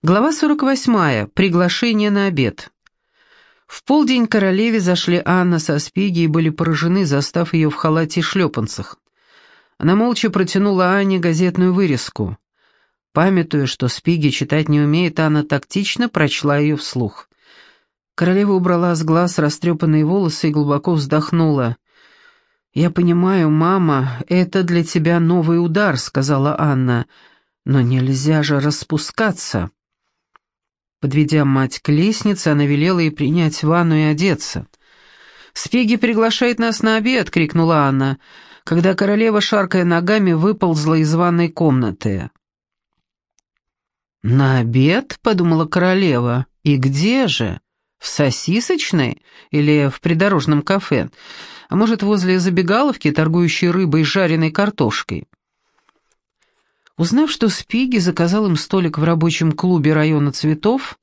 Глава 48. Приглашение на обед. В полдень королеве зашли Анна со Спиги и были поражены, застав ее в халате и шлепанцах. Она молча протянула Анне газетную вырезку. Памятуя, что Спиги читать не умеет, Анна тактично прочла ее вслух. Королева убрала с глаз растрепанные волосы и глубоко вздохнула. «Я понимаю, мама, это для тебя новый удар», — сказала Анна. «Но нельзя же распускаться». Подведя мать к лестнице, она велела ей принять ванну и одеться. «Спиги приглашает нас на обед!» — крикнула Анна, когда королева, шаркая ногами, выползла из ванной комнаты. «На обед?» — подумала королева. «И где же? В сосисочной или в придорожном кафе? А может, возле забегаловки, торгующей рыбой и жареной картошкой?» Узнав, что Спиги заказал им столик в рабочем клубе района цветов,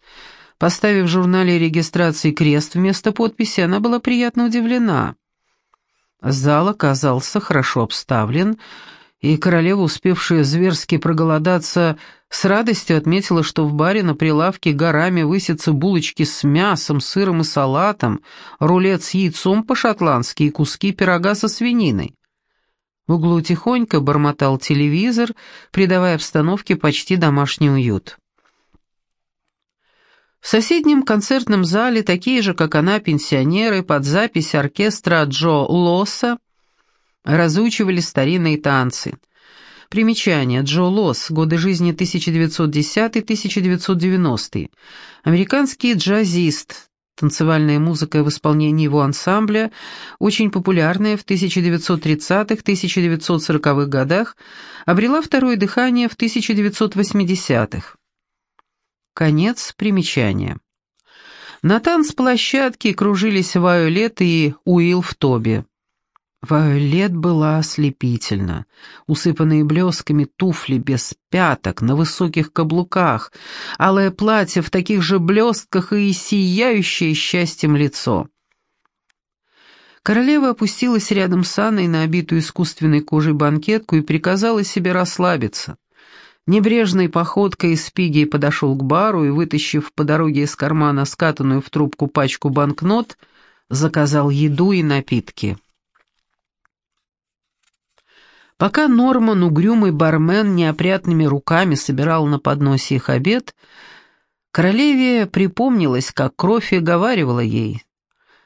поставив в журнале регистрации крест вместо подписи, она была приятно удивлена. Зал оказался хорошо обставлен, и королева, успевшая зверски проголодаться, с радостью отметила, что в баре на прилавке горами высятся булочки с мясом, сыром и салатом, рулет с яйцом по-шотландски и куски пирога со свининой. В углу тихонько бормотал телевизор, придавая обстановке почти домашний уют. В соседнем концертном зале такие же, как она, пенсионеры под запись оркестра Джо Лосса разучивали старинные танцы. Примечание. Джо Лосс. Годы жизни 1910-1990. Американский джазист, Танцевальная музыка в исполнении его ансамбля, очень популярная в 1930-1940-х годах, обрела второе дыхание в 1980-х. Конец примечания. На танцплощадке кружились Вайолет и Уилл в Тобе. Вайолет была ослепительна. Усыпанные блесками туфли без пяток, на высоких каблуках, алое платье в таких же блестках и сияющее счастьем лицо. Королева опустилась рядом с Анной на обитую искусственной кожей банкетку и приказала себе расслабиться. Небрежной походкой из пиги подошел к бару и, вытащив по дороге из кармана скатанную в трубку пачку банкнот, заказал еду и напитки. Пока Норман, угрюмый бармен, неопрятными руками собирал на подносе их обед, королеве припомнилось, как кровь и говаривала ей.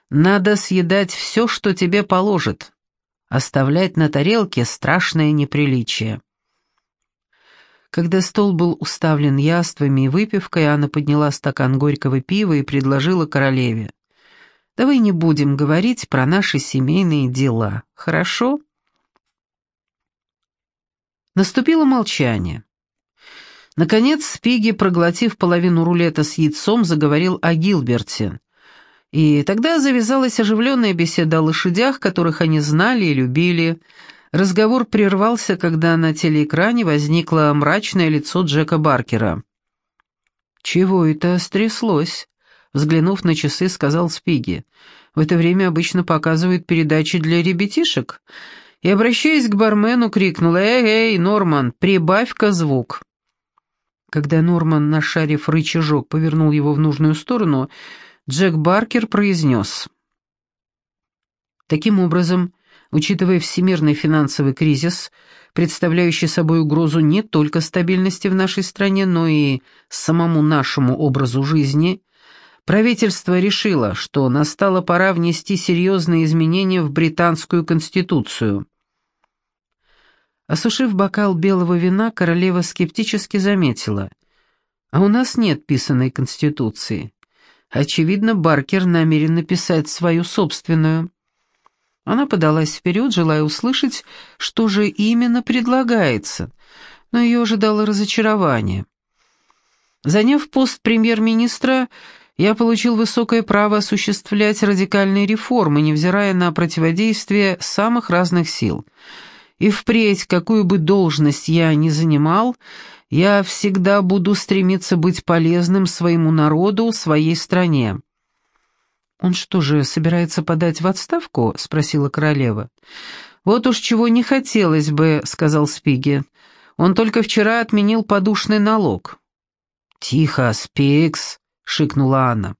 «Надо съедать все, что тебе положит. Оставлять на тарелке страшное неприличие». Когда стол был уставлен яствами и выпивкой, Анна подняла стакан горького пива и предложила королеве. «Давай не будем говорить про наши семейные дела, хорошо?» Наступило молчание. Наконец Спиги, проглотив половину рулета с яйцом, заговорил о Гилберте. И тогда завязалась оживленная беседа о лошадях, которых они знали и любили. Разговор прервался, когда на телеэкране возникло мрачное лицо Джека Баркера. «Чего это стряслось?» Взглянув на часы, сказал Спиги. «В это время обычно показывают передачи для ребятишек и, обращаясь к бармену, крикнул «Эй, эй, Норман, прибавь-ка звук!». Когда Норман, нашарив рычажок, повернул его в нужную сторону, Джек Баркер произнес. Таким образом, учитывая всемирный финансовый кризис, представляющий собой угрозу не только стабильности в нашей стране, но и самому нашему образу жизни, правительство решило, что настала пора внести серьезные изменения в британскую конституцию. Осушив бокал белого вина, королева скептически заметила. «А у нас нет писанной конституции. Очевидно, Баркер намерен написать свою собственную». Она подалась вперед, желая услышать, что же именно предлагается, но ее ожидало разочарование. Заняв пост премьер-министра, я получил высокое право осуществлять радикальные реформы, невзирая на противодействие самых разных сил — и впредь, какую бы должность я ни занимал, я всегда буду стремиться быть полезным своему народу, своей стране». «Он что же, собирается подать в отставку?» — спросила королева. «Вот уж чего не хотелось бы», — сказал Спиги. «Он только вчера отменил подушный налог». «Тихо, Спикс!» — шикнула Анна.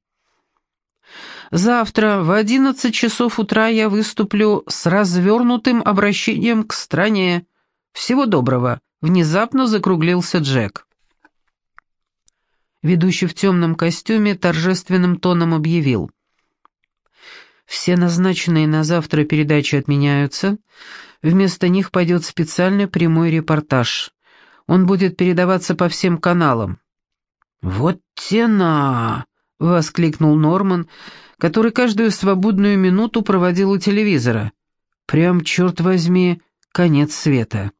«Завтра в одиннадцать часов утра я выступлю с развернутым обращением к стране. Всего доброго!» — внезапно закруглился Джек. Ведущий в темном костюме торжественным тоном объявил. «Все назначенные на завтра передачи отменяются. Вместо них пойдет специальный прямой репортаж. Он будет передаваться по всем каналам». «Вот тена!» — воскликнул Норман, который каждую свободную минуту проводил у телевизора. «Прям, черт возьми, конец света».